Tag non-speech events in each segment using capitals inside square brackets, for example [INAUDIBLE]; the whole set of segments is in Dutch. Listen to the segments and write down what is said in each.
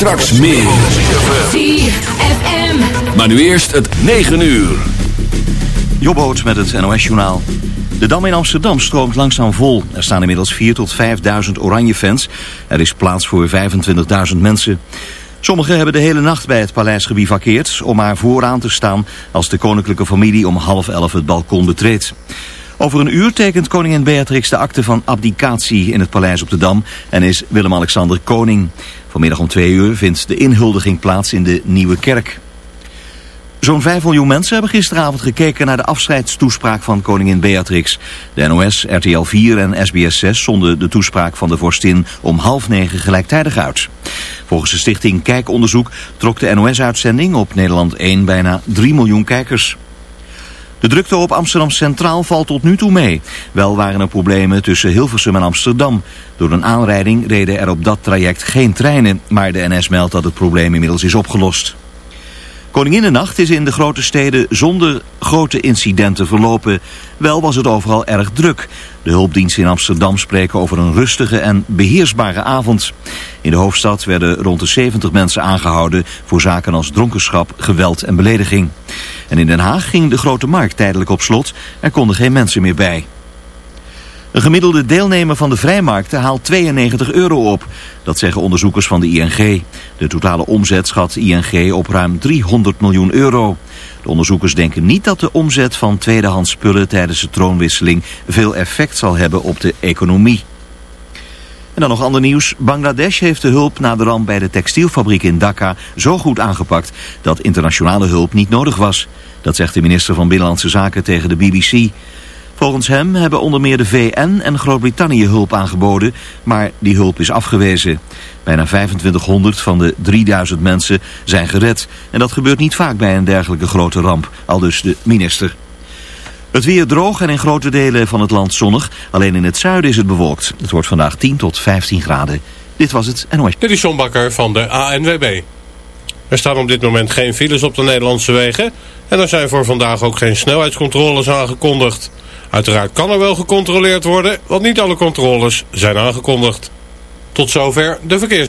Straks meer. ZFM. Maar nu eerst het 9 uur. Jobboot met het NOS-journaal. De Dam in Amsterdam stroomt langzaam vol. Er staan inmiddels 4 tot 5.000 oranje fans. Er is plaats voor 25.000 mensen. Sommigen hebben de hele nacht bij het paleis gebivakkeerd... om maar vooraan te staan als de koninklijke familie om half elf het balkon betreedt. Over een uur tekent koningin Beatrix de akte van abdicatie in het paleis op de Dam... en is Willem-Alexander koning. Vanmiddag om twee uur vindt de inhuldiging plaats in de Nieuwe Kerk. Zo'n 5 miljoen mensen hebben gisteravond gekeken naar de afscheidstoespraak van koningin Beatrix. De NOS, RTL 4 en SBS 6 zonden de toespraak van de vorstin om half negen gelijktijdig uit. Volgens de stichting Kijkonderzoek trok de NOS-uitzending op Nederland 1 bijna 3 miljoen kijkers. De drukte op Amsterdam Centraal valt tot nu toe mee. Wel waren er problemen tussen Hilversum en Amsterdam. Door een aanrijding reden er op dat traject geen treinen, maar de NS meldt dat het probleem inmiddels is opgelost. Koninginnennacht is in de grote steden zonder grote incidenten verlopen. Wel was het overal erg druk. De hulpdiensten in Amsterdam spreken over een rustige en beheersbare avond. In de hoofdstad werden rond de 70 mensen aangehouden voor zaken als dronkenschap, geweld en belediging. En in Den Haag ging de grote markt tijdelijk op slot. Er konden geen mensen meer bij. Een gemiddelde deelnemer van de vrijmarkten haalt 92 euro op. Dat zeggen onderzoekers van de ING. De totale omzet schat ING op ruim 300 miljoen euro. De onderzoekers denken niet dat de omzet van tweedehands spullen tijdens de troonwisseling veel effect zal hebben op de economie. En dan nog ander nieuws. Bangladesh heeft de hulp na de ramp bij de textielfabriek in Dhaka zo goed aangepakt dat internationale hulp niet nodig was. Dat zegt de minister van Binnenlandse Zaken tegen de BBC. Volgens hem hebben onder meer de VN en Groot-Brittannië hulp aangeboden, maar die hulp is afgewezen. Bijna 2500 van de 3000 mensen zijn gered. En dat gebeurt niet vaak bij een dergelijke grote ramp, aldus de minister. Het weer droog en in grote delen van het land zonnig. Alleen in het zuiden is het bewolkt. Het wordt vandaag 10 tot 15 graden. Dit was het NOS. Dit is John Bakker van de ANWB. Er staan op dit moment geen files op de Nederlandse wegen. En er zijn voor vandaag ook geen snelheidscontroles aangekondigd. Uiteraard kan er wel gecontroleerd worden, want niet alle controles zijn aangekondigd. Tot zover de verkeers.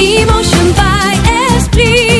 Emotion by Esprit.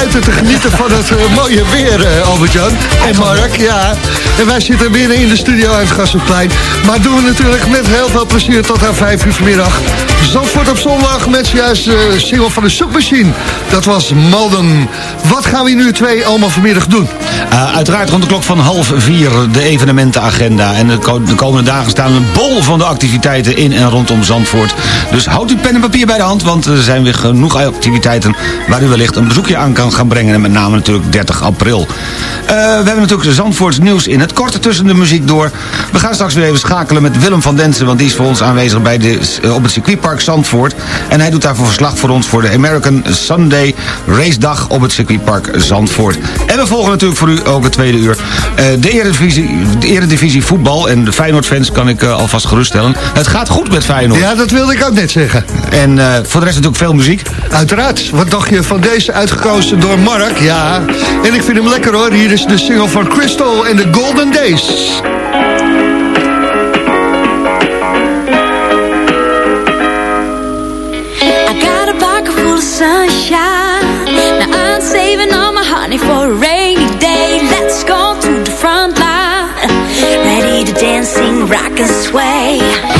Buiten te genieten van het eh, mooie weer, uh, Albert-Jan. En Mark, ja. En wij zitten binnen in de studio uit Gassenplein. Maar doen we natuurlijk met heel veel plezier tot aan 5 uur vanmiddag. Zandvoort op zondag met juist de single van de Submachine. Dat was Malden. Wat gaan we nu twee allemaal vanmiddag doen? uiteraard rond de klok van half vier de evenementenagenda. En de, de komende dagen staan een bol van de activiteiten in en rondom Zandvoort. Dus houd uw pen en papier bij de hand, want er zijn weer genoeg activiteiten waar u wellicht een bezoekje aan kan gaan brengen. En met name natuurlijk 30 april. Uh, we hebben natuurlijk Zandvoorts nieuws in het korte tussen de muziek door. We gaan straks weer even schakelen met Willem van Densen... want die is voor ons aanwezig bij de, uh, op het circuitpark Zandvoort. En hij doet daarvoor verslag voor ons voor de American Sunday Race Dag... op het circuitpark Zandvoort. En we volgen natuurlijk voor u ook het tweede uur... Uh, de, eredivisie, de eredivisie voetbal en de Feyenoord-fans kan ik alvast geruststellen. Het gaat goed met Feyenoord. Ja, dat wilde ik ook net zeggen. En voor de rest natuurlijk veel muziek. Uiteraard. Wat dacht je van deze uitgekozen door Mark? Ja, en ik vind hem lekker hoor. Hier is de single van Crystal en The Golden Days. Sunshine. Now I'm saving all my honey for a rainy day. Let's go to the front line. Ready to dance, sing, rock and sway.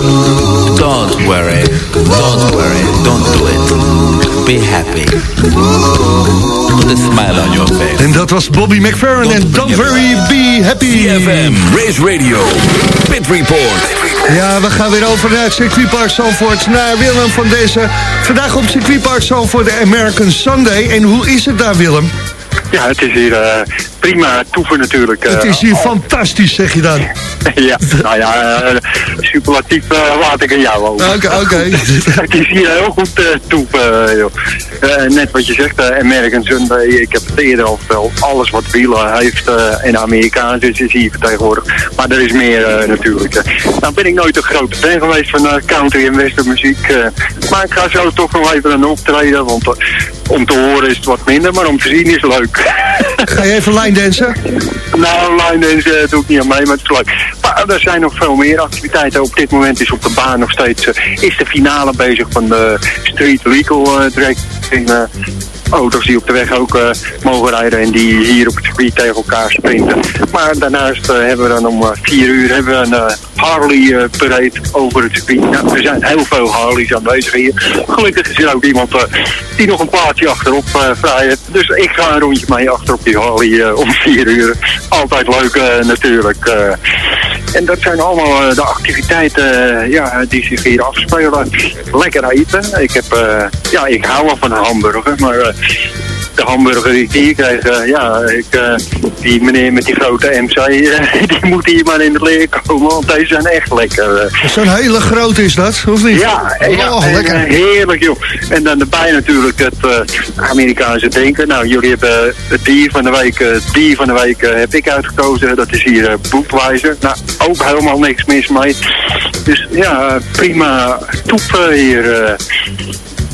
Don't worry. Don't worry. Don't do it. Be happy. Put a smile on your face. En dat was Bobby McFerrin en Don't Worry, Be Happy. CFM, Race Radio, Pit Report. Ja, we gaan weer over naar het circuitpark Zandvoort. Naar Willem van deze. Vandaag op circuitpark Zandvoort de American Sunday. En hoe is het daar, Willem? Ja, het is hier eh, prima toeven natuurlijk. Het is hier fantastisch, zeg je dan. [LAUGHS] ja, nou ja, eh, superlatief eh, laat ik aan jou over. Oké, oké. het is hier heel goed uh, toeven, joh. Eh, net wat je zegt, eh, American Sunday, ik heb het eerder al verteld. Alles wat wielen heeft eh, in Amerikaans is, is hier vertegenwoordigd. Maar er is meer eh, natuurlijk. eh. nou ben ik nooit een grote fan geweest van eh, country en westernmuziek. eh. maar ik ga zo toch nog even een optreden, want eh, om te horen is het wat minder, maar om te zien is leuk. [LAUGHS] Ga je even line dansen? Nou, line dance eh, doe ik niet aan mee, maar het is leuk. Maar er zijn nog veel meer activiteiten. Op dit moment is op de baan nog steeds eh, is de finale bezig van de Street Legal eh, auto's die op de weg ook eh, mogen rijden en die hier op het circuit tegen elkaar sprinten. Maar daarnaast eh, hebben we dan om eh, vier uur hebben we een Harley parade over het circuit. Nou, er zijn heel veel Harleys aanwezig hier. Gelukkig is er ook iemand die nog een plaatje achterop vrij heeft. Dus ik ga een rondje mee achterop die Harley om vier uur. Altijd leuk natuurlijk. En dat zijn allemaal eh, de activiteiten eh, ja, die zich hier afspelen. Lekker eten. Ik, heb, eh, ja, ik hou wel van een hamburger, maar de hamburger die ik hier kreeg, eh, ja, ik, eh, die meneer met die grote MC, eh, [LAUGHS] die moet hier maar in de leer komen, want deze zijn echt lekker. Zo'n hele grote is dat, of niet? Ja, ja Oh, en, lekker. eh, heerlijk joh. En dan erbij natuurlijk het Amerikaanse denken. Nou, jullie hebben het dier van de week, het dier van de week heb ik uitgekozen. Dat is hier Boekwijzer. Nou, ook helemaal niks mis mee. Dus ja, prima toep hier.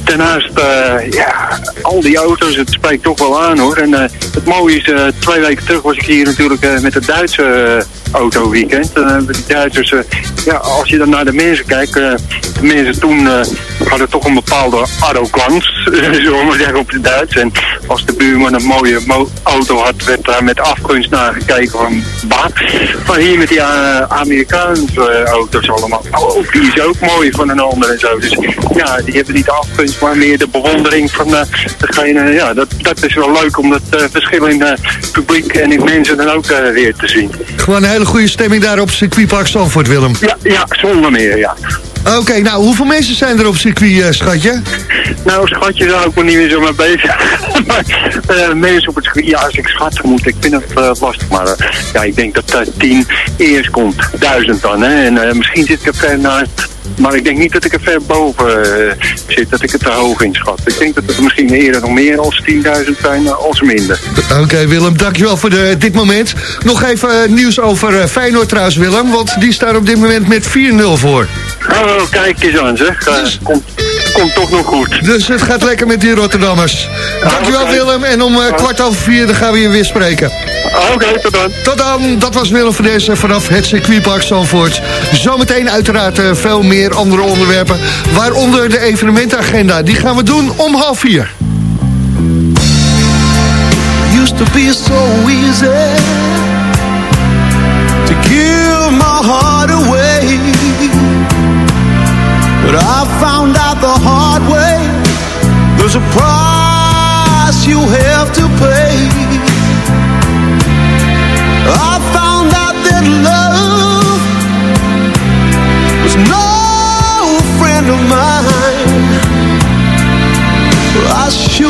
Daarnaast, eh, ja, al die auto's, het spreekt toch wel aan hoor. En eh, het mooie is, eh, twee weken terug was ik hier natuurlijk met de Duitse autoweekend. Dan hebben de Duitsers, eh, ja, als je dan naar de mensen kijkt, eh, de mensen toen eh, hadden toch een bepaalde arrogance, [LAUGHS] zullen we zeggen op het Duits. En als de buurman een mooie mo- auto had, werd daar met afgunst naar gekeken van, bah. Maar hier met die Amerikaanse auto's allemaal, oh, die is ook mooi van een ander en zo. Dus ja, die hebben niet de afgunst, maar meer de bewondering van eh, degene, ja, dat, dat is wel leuk om dat eh, verschil in publiek en in mensen dan ook weer te zien. Gewoon hele goede stemming daar op circuitpark Zandvoort, Willem. Ja, ja, zonder meer, ja. Oké, nou, hoeveel mensen zijn er op circuit, eh, schatje? Nou, schatje, daar ook maar niet meer zo mee bezig. [LAUGHS] maar eh, mensen op het circuit, ja, als ik schatten moet, ik vind het lastig. Maar ja, ik denk dat uh, tien eerst komt, duizend dan. Hè? En misschien zit ik er naast, maar ik denk niet dat ik er ver boven eh, zit, dat ik het te hoog inschat. Ik denk dat het misschien eerder nog meer als 10.000 zijn, eh, als minder. Oké, Willem, dankjewel voor de, dit moment. Nog even eh, nieuws over eh, Feyenoord trouwens, Willem. Want die staan op dit moment met 4-0 voor. Oh, kijk eens aan, zeg. Eh, komt, komt toch nog goed. Dus het gaat lekker met die Rotterdammers. Dankjewel. Willem. En om eh, kwart over vier dan gaan we je weer spreken. Oké, tot dan. Tot dan, dat was Willem van deze vanaf het circuitpark Zandvoort. Zometeen uiteraard eh, veel meer andere onderwerpen. Waaronder de evenementenagenda. Die gaan we doen om half vier. used to be so easy to give my heart away. But I found out the hard way. There's a price you have to pay.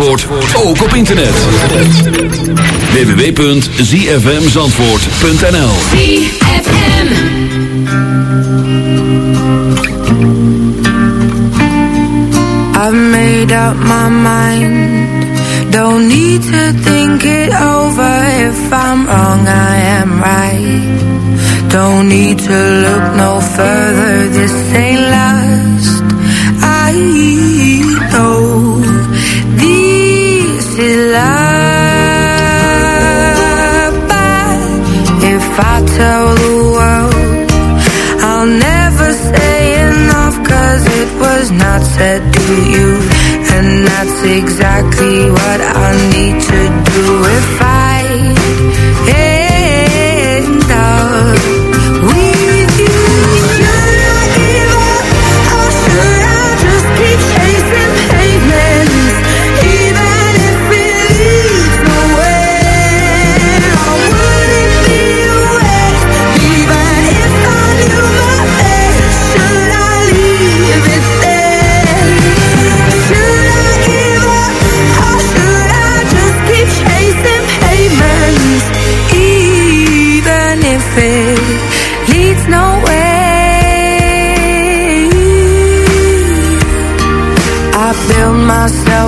Zandvoort ook op internet. www.zfmzandvoort.nl I've made up my mind. Don't need to think it over. If I'm wrong, I am right. Don't need to look no further. This ain't last exactly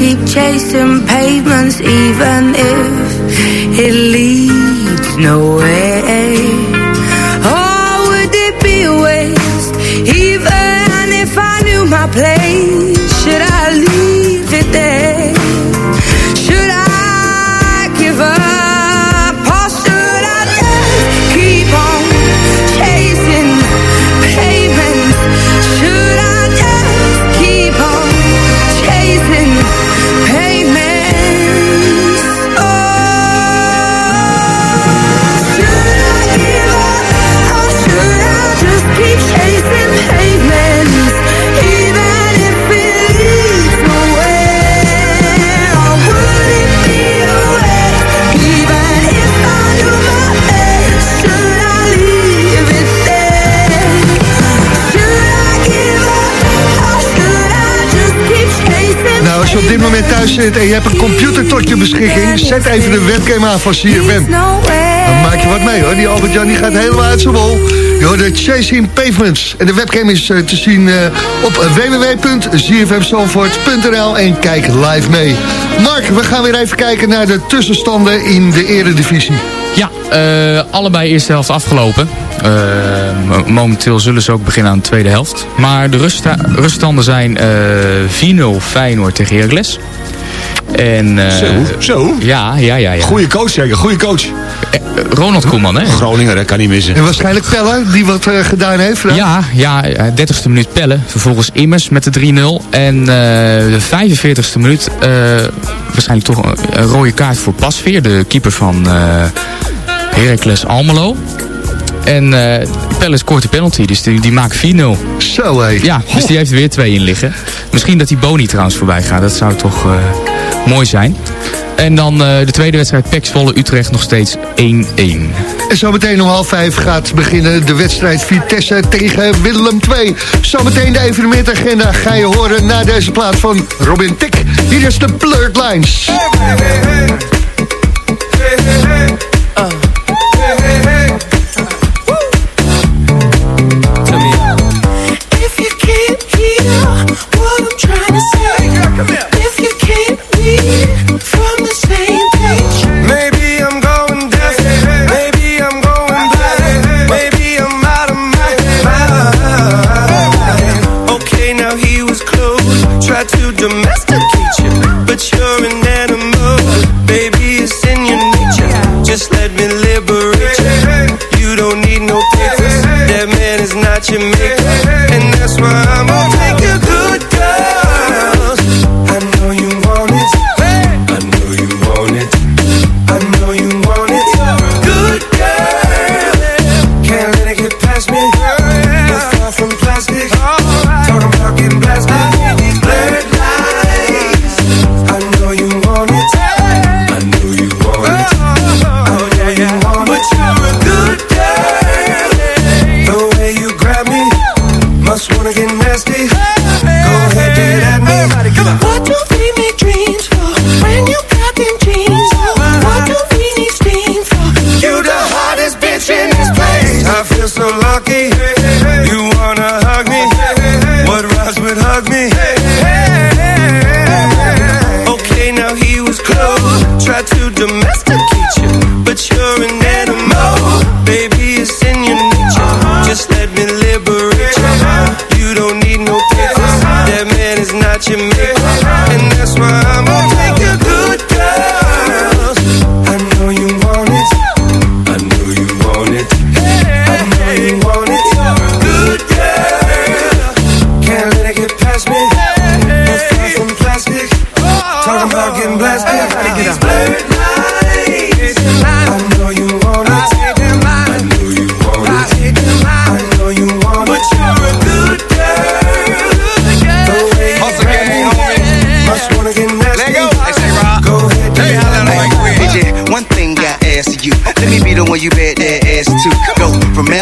keep chasing pavements even if en je hebt een computer tot je beschikking... zet even de webcam aan van CFM. Dan maak je wat mee hoor. Die Albert-Jan die gaat helemaal uit zijn bol. Hoort de Chasing Pavements. En de webcam is eh, te zien eh, op www.zfmzalvoort.nl en kijk live mee. Mark, we gaan weer even kijken naar de tussenstanden in de eredivisie. Ja, eh, allebei eerste helft afgelopen. Eh, mo- momenteel zullen ze ook beginnen aan de tweede helft. Maar de ruststa- ruststanden zijn eh 4-0 Feyenoord tegen Heracles. En, eh, Zo, zo. Ja, ja, ja. ja. Goeie coach zeker, goeie coach. Ronald Koeman, hè? Groninger, dat kan niet missen. En waarschijnlijk Pelle, die wat eh, gedaan heeft. hè? Ja, ja, eh, 30ste minuut pellen. Vervolgens Immers met de 3-0. En eh, de 45ste minuut eh, waarschijnlijk toch een, een rode kaart voor Pasveer. De keeper van eh Heracles Almelo. En eh Pelle scoort de penalty, dus die, die maakt 4-0. Zo hé. Ja, dus die heeft er weer twee in liggen. Misschien dat die Boni trouwens voorbij gaat. Dat zou toch eh, mooi zijn. En dan eh, de tweede wedstrijd Pek Zwolle Utrecht nog steeds 1-1. En zometeen om half vijf gaat beginnen de wedstrijd Vitesse tegen Willem II. Zometeen de evenementagenda ga je horen na deze plaat van Robin Tick. Hier is de Blurred Lines.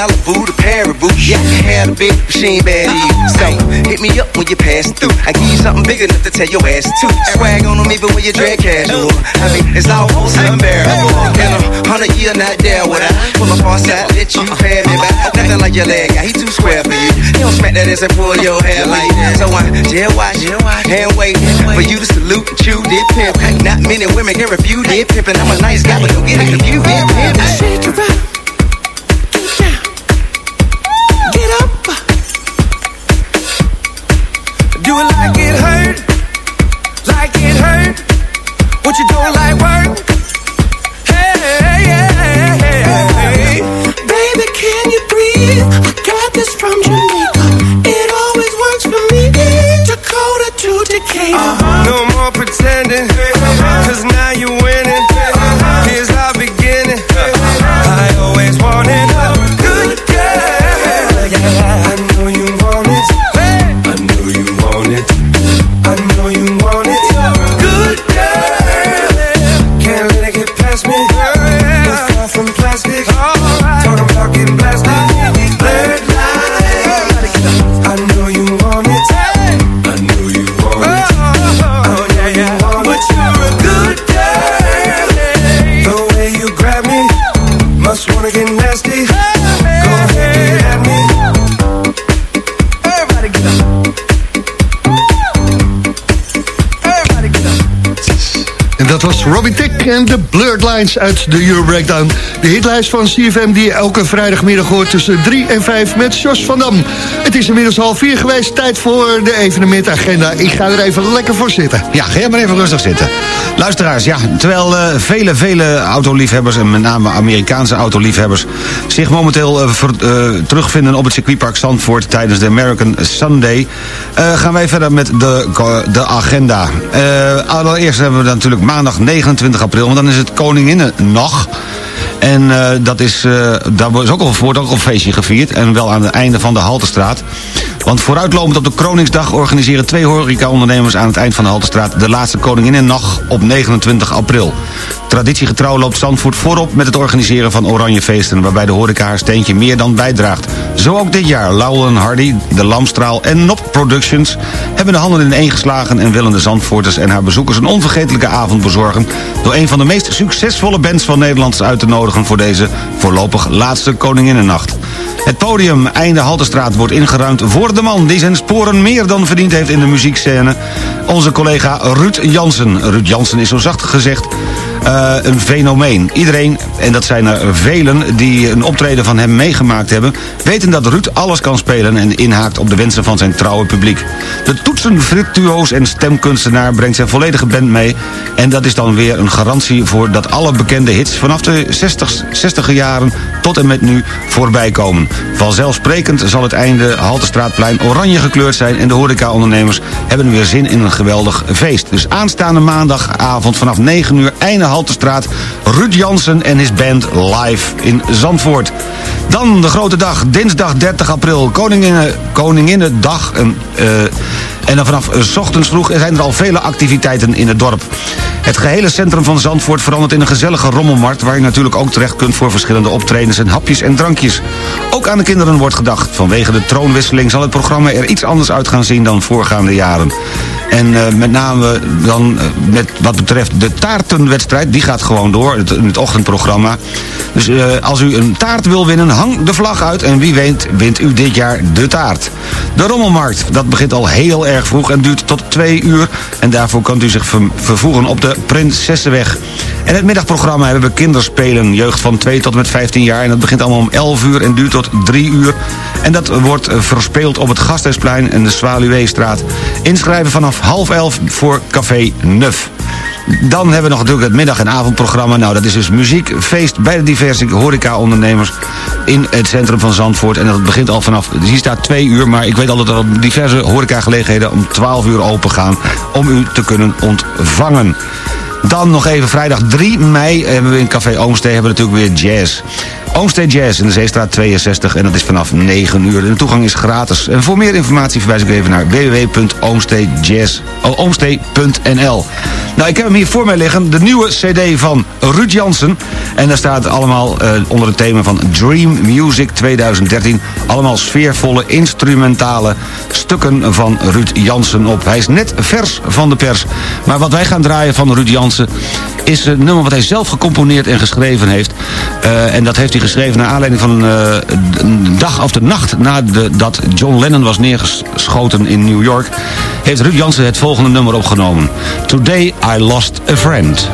Malibu to Paribu. Yeah, I had a big machine bad you. So hit me up when you pass through. I give you something big enough to tell your ass to. Swag on them even when you drag casual. I mean, it's almost unbearable. In a hundred year, not there would I pull up on side, let you uh-uh. pay me back. Nothing like your leg guy, he too square for you. He don't smack that ass and pull your hair like that. So I jail watch and wait for you to salute and chew did pimp. Not many women can refuse did pimp, and I'm a nice guy, but don't get it confused. Shake it up. Like it hurt. Like it hurt. What you don't like work. Hey. Baby, can you breathe? I got this from Jamaica. It always works for me. Dakota to Decatur. Uh-huh. No more pretending. Robin Tick en de Blurred Lines uit de Euro Breakdown. De hitlijst van CFM die je elke vrijdagmiddag hoort tussen 3 en 5 met Jos van Dam. Het is inmiddels half 4 geweest, tijd voor de evenementagenda. Ik ga er even lekker voor zitten. Ja, ga maar even rustig zitten. Luisteraars, ja, terwijl eh, vele, vele autoliefhebbers... en met name Amerikaanse autoliefhebbers... zich momenteel eh, eh, terugvinden op het circuitpark Zandvoort... tijdens de American Sunday... gaan wij verder met de, de agenda. Allereerst hebben we natuurlijk maandag 29 april... want dan is het Koninginnennacht... En eh, dat is, eh, daar wordt ook al, wordt ook een feestje gevierd. En wel aan het einde van de Haltestraat. Want vooruitlopend op de Kroningsdag organiseren twee horeca-ondernemers aan het eind van de Haltestraat de laatste Koninginnennacht op 29 april. Traditiegetrouw loopt Zandvoort voorop met het organiseren van oranje feesten... waarbij de horeca haar steentje meer dan bijdraagt. Zo ook dit jaar. Lauwen Hardy, De Lamstraal en Nop Productions... hebben de handen in één geslagen en willen de Zandvoorters en haar bezoekers... een onvergetelijke avond bezorgen... door een van de meest succesvolle bands van Nederland uit te nodigen... voor deze voorlopig laatste Koninginnennacht. Het podium Einde Haltestraat wordt ingeruimd voor de man... die zijn sporen meer dan verdiend heeft in de muziekscène. Onze collega Ruud Jansen. Ruud Jansen is zo zacht gezegd eh, een fenomeen. Iedereen, en dat zijn er velen die een optreden van hem meegemaakt hebben... weten dat Ruud alles kan spelen en inhaakt op de wensen van zijn trouwe publiek. De toetsenvirtuoos en stemkunstenaar brengt zijn volledige band mee... en dat is dan weer een garantie voor dat alle bekende hits... vanaf de 60, 60 jaren tot en met nu voorbij komen. Vanzelfsprekend zal het einde Haltestraatplein oranje gekleurd zijn... en de horecaondernemers hebben weer zin in een geweldig feest. Dus aanstaande maandagavond vanaf 9 uur einde Haltestraat... Ruud Jansen en his band live in Zandvoort. Dan de grote dag, dinsdag 30 april, Koninginnen, Koninginnedag... En, eh, en dan vanaf eh, ochtends vroeg zijn er al vele activiteiten in het dorp. Het gehele centrum van Zandvoort verandert in een gezellige rommelmarkt... waar je natuurlijk ook terecht kunt voor verschillende optredens en hapjes en drankjes. Ook aan de kinderen wordt gedacht. Vanwege de troonwisseling zal het programma er iets anders uit gaan zien dan voorgaande jaren. En eh, met name dan eh, met wat betreft de taartenwedstrijd, die gaat gewoon door, het, het ochtendprogramma. Dus eh, als u een taart wil winnen, hang de vlag uit en wie weet wint u dit jaar de taart. De rommelmarkt, dat begint al heel erg vroeg en duurt tot twee uur. En daarvoor kunt u zich ver- vervoegen op de Prinsessenweg. En het middagprogramma hebben we kinderspelen, jeugd van 2 tot met 15 jaar. En dat begint allemaal om 11 uur en duurt tot 3 uur. En dat wordt verspeeld op het Gasthuisplein en de Zwaluweestraat. Inschrijven vanaf half 11 voor Café Nuf. Dan hebben we nog natuurlijk het middag- en avondprogramma. Nou, dat is dus muziek, feest bij de diverse horeca-ondernemers in het centrum van Zandvoort. En dat begint al vanaf, dus hier staat twee uur, maar ik weet al dat er diverse horecagelegenheden om 12 uur open gaan om u te kunnen ontvangen. Dan nog even vrijdag 3 mei hebben we in Café Oomstee hebben natuurlijk weer jazz. Oomstee Jazz in de Zeestraat 62 en dat is vanaf 9 uur. De toegang is gratis. En voor meer informatie verwijs ik even naar www.oomsteejazz.nl Nou, ik heb hem hier voor mij liggen. De nieuwe cd van Ruud Jansen. En daar staat allemaal eh, onder het thema van Dream Music 2013... allemaal sfeervolle instrumentale stukken van Ruud Jansen op. Hij is net vers van de pers. Maar wat wij gaan draaien van Ruud Jansen... is een nummer wat hij zelf gecomponeerd en geschreven heeft. Eh, en dat heeft hij geschreven naar aanleiding van eh, een dag of de nacht... nadat John Lennon was neergeschoten in New York... heeft Ruud Jansen het volgende nummer opgenomen. Today I Lost a Friend.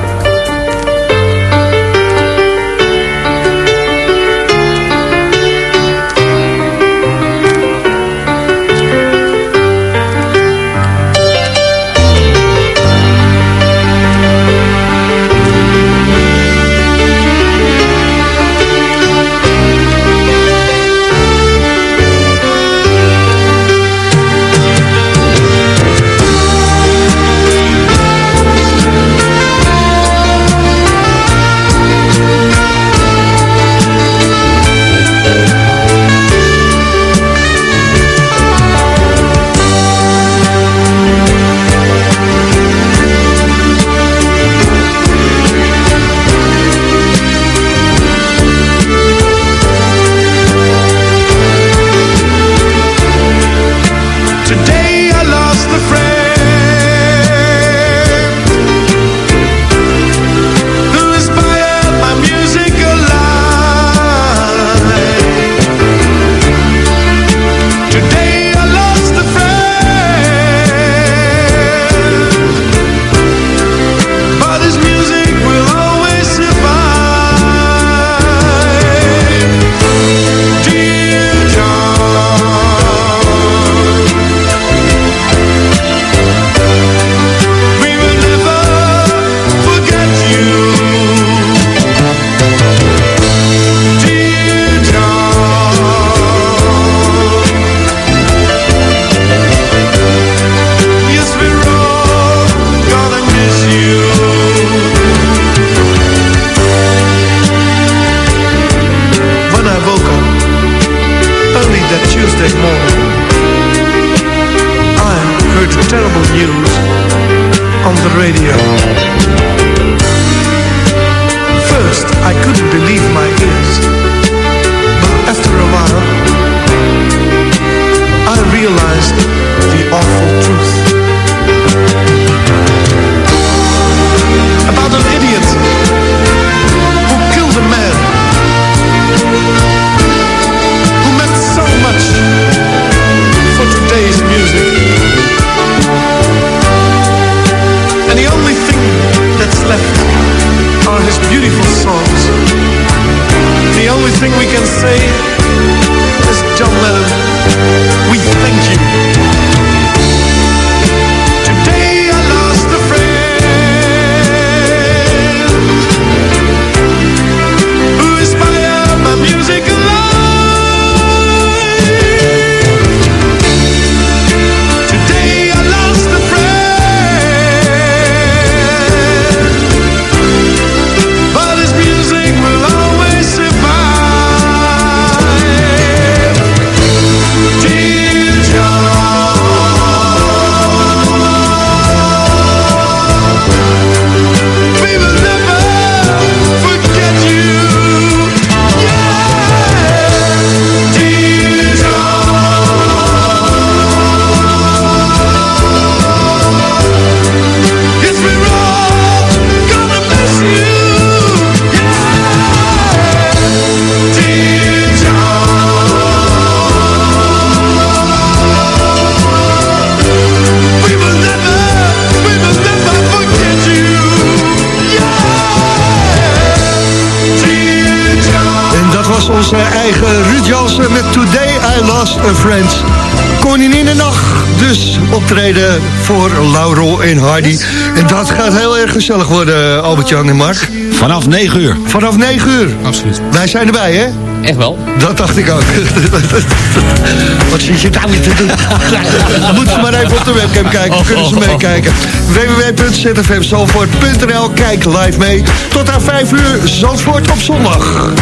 vanmiddag dus optreden voor Laurel en Hardy. En dat gaat heel erg gezellig worden, Albert-Jan en Mark. Vanaf 9 uur. Vanaf 9 uur. Absoluut. Wij zijn erbij, hè? Echt wel? Dat dacht ik ook. [LAUGHS] Wat zit je daar weer te doen? Moeten ze maar even op de webcam kijken. Kunnen ze meekijken. www.zfmzalvoort.nl Kijk live mee. Tot aan 5 uur Zandvoort op zondag.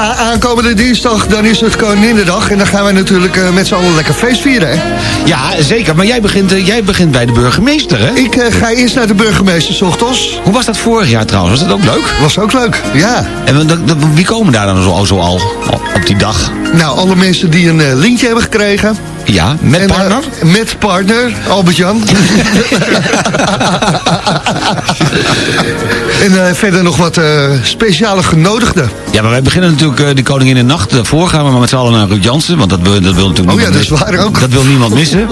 Ja, aankomende dinsdag, dan is het Koninginnedag. En dan gaan wij natuurlijk eh, met z'n allen lekker feest vieren, hè? Ja, zeker. Maar jij begint, eh, jij begint bij de burgemeester, hè? Ik eh, ga eerst naar de burgemeester, 's ochtends. Hoe was dat vorig jaar trouwens? Was dat ook leuk? Was ook leuk, ja. En wie komen daar dan zo, zo al op die dag? Nou, alle mensen die een lintje hebben gekregen. Ja, met En, eh, partner? met partner, Albert-Jan. [LAUGHS] en eh, verder nog wat eh, speciale genodigden. Ja, maar wij beginnen natuurlijk de Koningin in de Nacht. Daarvoor gaan we maar met z'n allen naar Ruud Jansen. Want dat, wil- dat wil natuurlijk Oh ja, dat is waar ook. Dat wil niemand missen.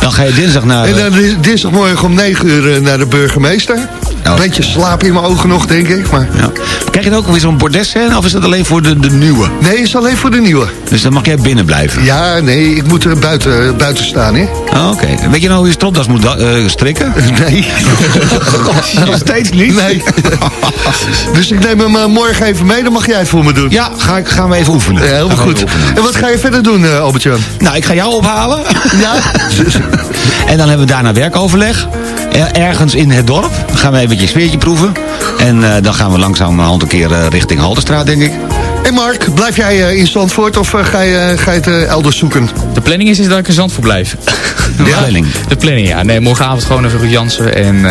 Dan ga je dinsdag naar... En dan dinsdagmorgen om 9 uur naar de burgemeester. Een beetje slaap in mijn ogen nog, denk ik. Maar... Ja. Krijg je dan ook weer zo'n bordesscène of is dat alleen voor de, de nieuwe? Nee, is alleen voor de nieuwe. Dus dan mag jij binnen blijven? Ja, nee, ik moet er buiten, buiten staan, hè? Ah, Oké. Weet je nou hoe je stropdas moet eh, strikken? [LAUGHS] Nee. [LAUGHS] Nog steeds niet? Nee. [LAUGHS] dus ik neem hem eh, morgen even mee, dan mag jij het voor me doen. Ja, ga ik, gaan we even oefenen. Ja, helemaal Gaan we goed. oefenen. En wat ga je verder doen, eh Albert-Jan? Nou, ik ga jou ophalen. Ja? En dan hebben we daarna werkoverleg. Ergens in het dorp. Dan gaan we even een sfeertje proeven. En eh, dan gaan we langzamerhand een keer eh, richting Halterstraat, denk ik. En Mark, blijf jij eh, in Zandvoort of ga, je, ga je het elders zoeken? De planning is, is dat ik in Zandvoort blijf. [LAUGHS] De planning. [LAUGHS] De planning, ja. Nee, morgenavond gewoon even Ruud Jansen en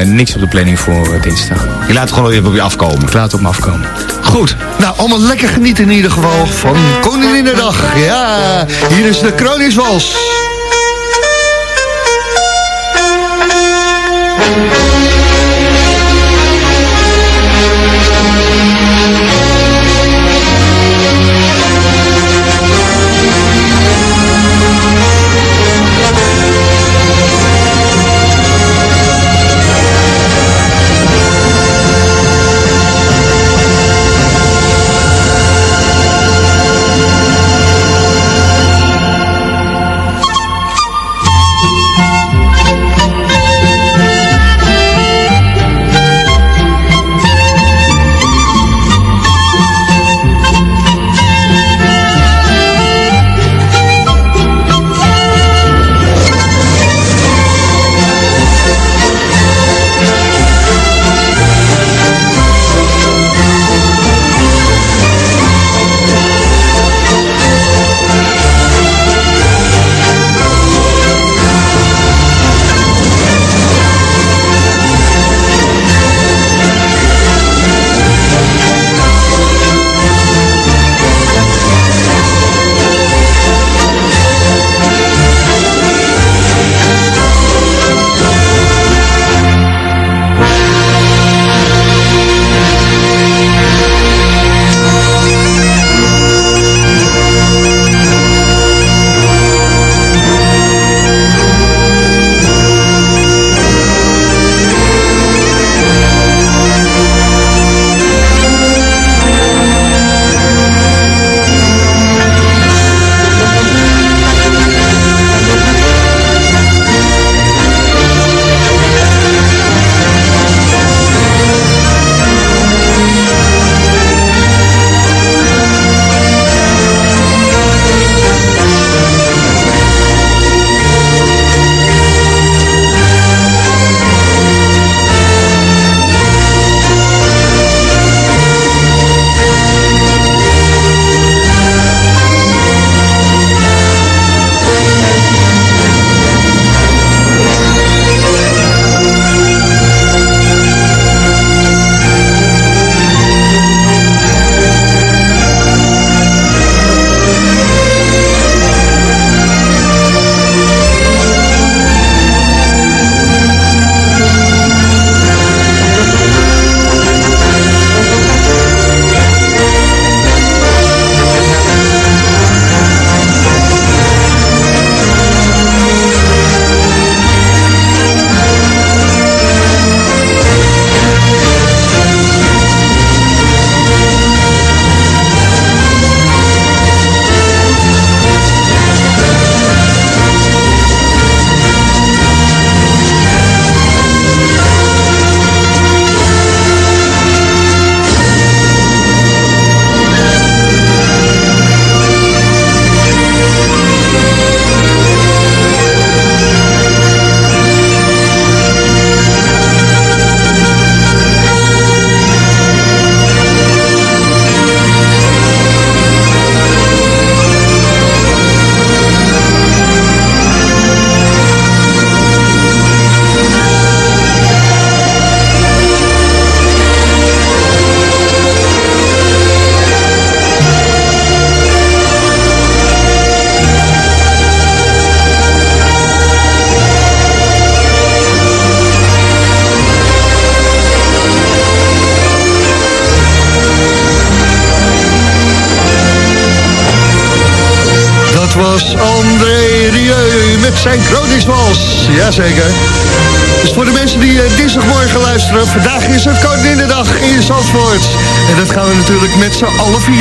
eh, niks op de planning voor dinsdag. Je laat het gewoon even op je afkomen. Ik laat het op me afkomen. Goed. Nou, allemaal lekker genieten in ieder geval van Koninginnedag. Ja, hier is de Kroningswals. Thank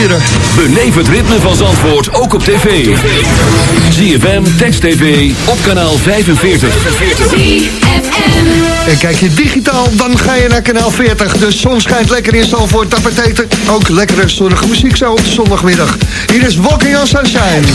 vieren. Beleef het ritme van Zandvoort ook op tv. ZFM, Text TV, op kanaal 45. En kijk je digitaal, dan ga je naar kanaal 40. De zon schijnt lekker in Zandvoort. Dat betekent ook lekkere zonnige muziek zo op de zondagmiddag. Hier is Walking on Sunshine.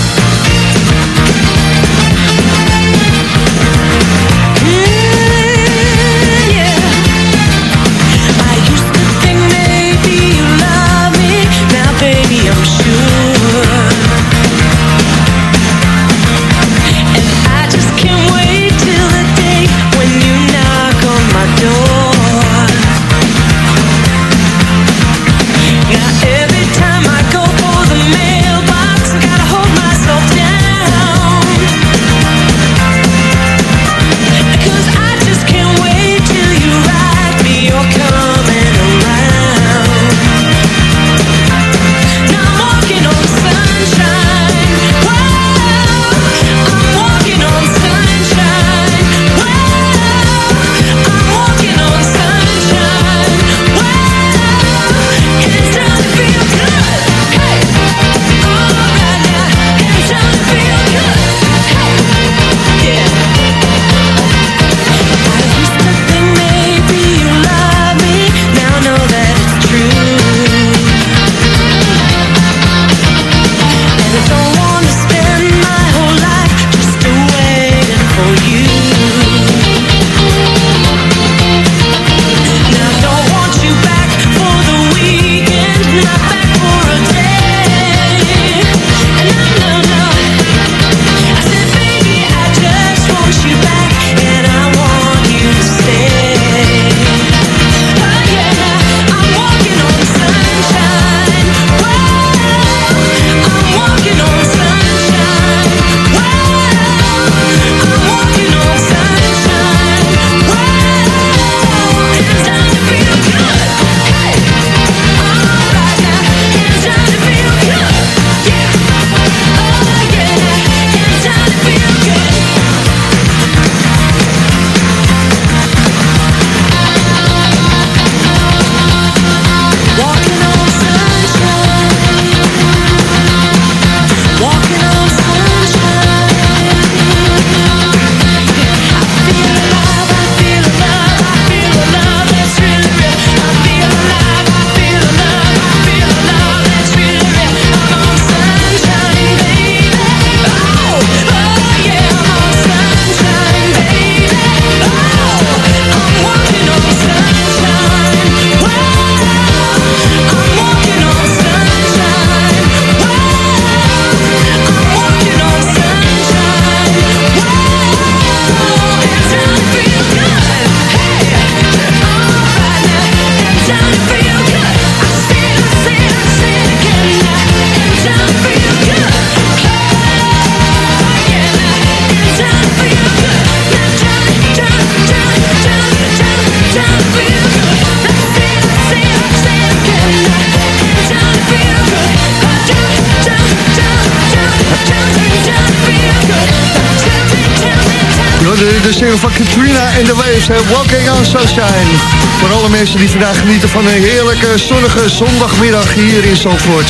Hè, Walking on Sunshine. Voor alle mensen die vandaag genieten van een heerlijke zonnige zondagmiddag hier in Zandvoort.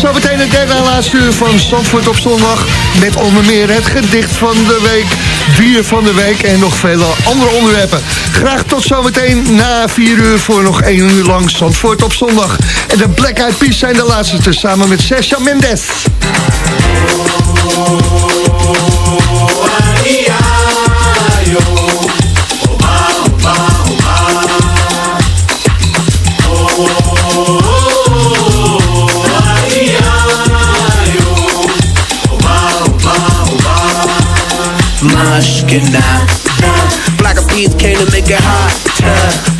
Zometeen het derde en laatste uur van Zandvoort op zondag. Met onder meer het gedicht van de week, dier van de week en nog vele andere onderwerpen. Graag tot zometeen na vier uur voor nog één uur lang Zandvoort op zondag. En de Black Eyed Peas zijn de laatste, samen met Sesha Mendes. Mushkina. Black of peas came to make it hot.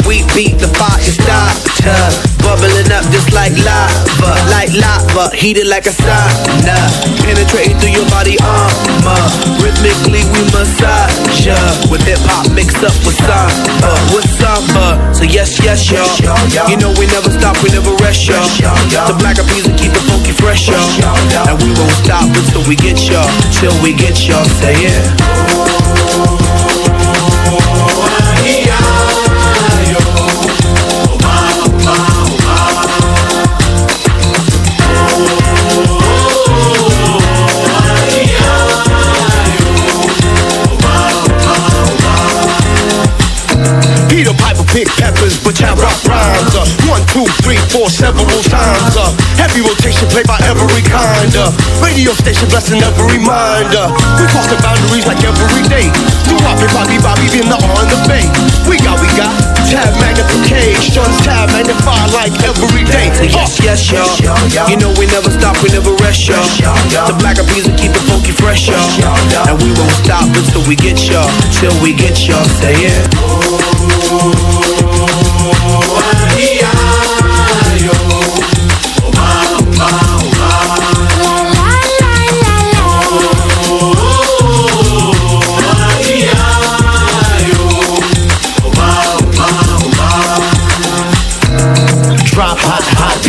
We beat the fire starter. Bubbling up just like lava, like lava, heated like a sauna. Penetrating through your body armor. Rhythmically we massage ya. With hip hop mixed up with samba, with samba. So So yes, yes, y'all. You know we never stop, we never rest, y'all. The black of music keep the funky fresh, y'all. And we won't stop until we get y'all, till we get y'all. Say yeah. Oh. Four, several times. Uh, heavy rotation played by every kind. Uh, radio station blessing every mind. Uh, we crossing boundaries like every day. Do Bobby, Bobby, Bobby, in the on the bay. We got, we got tab magnification, tab magnify like every day. Yes, yes, y'all. You know we never stop, we never rest, y'all. The black of music keep it funky fresh, y'all. And we won't stop until we get y'all, till we get y'all. Say yeah.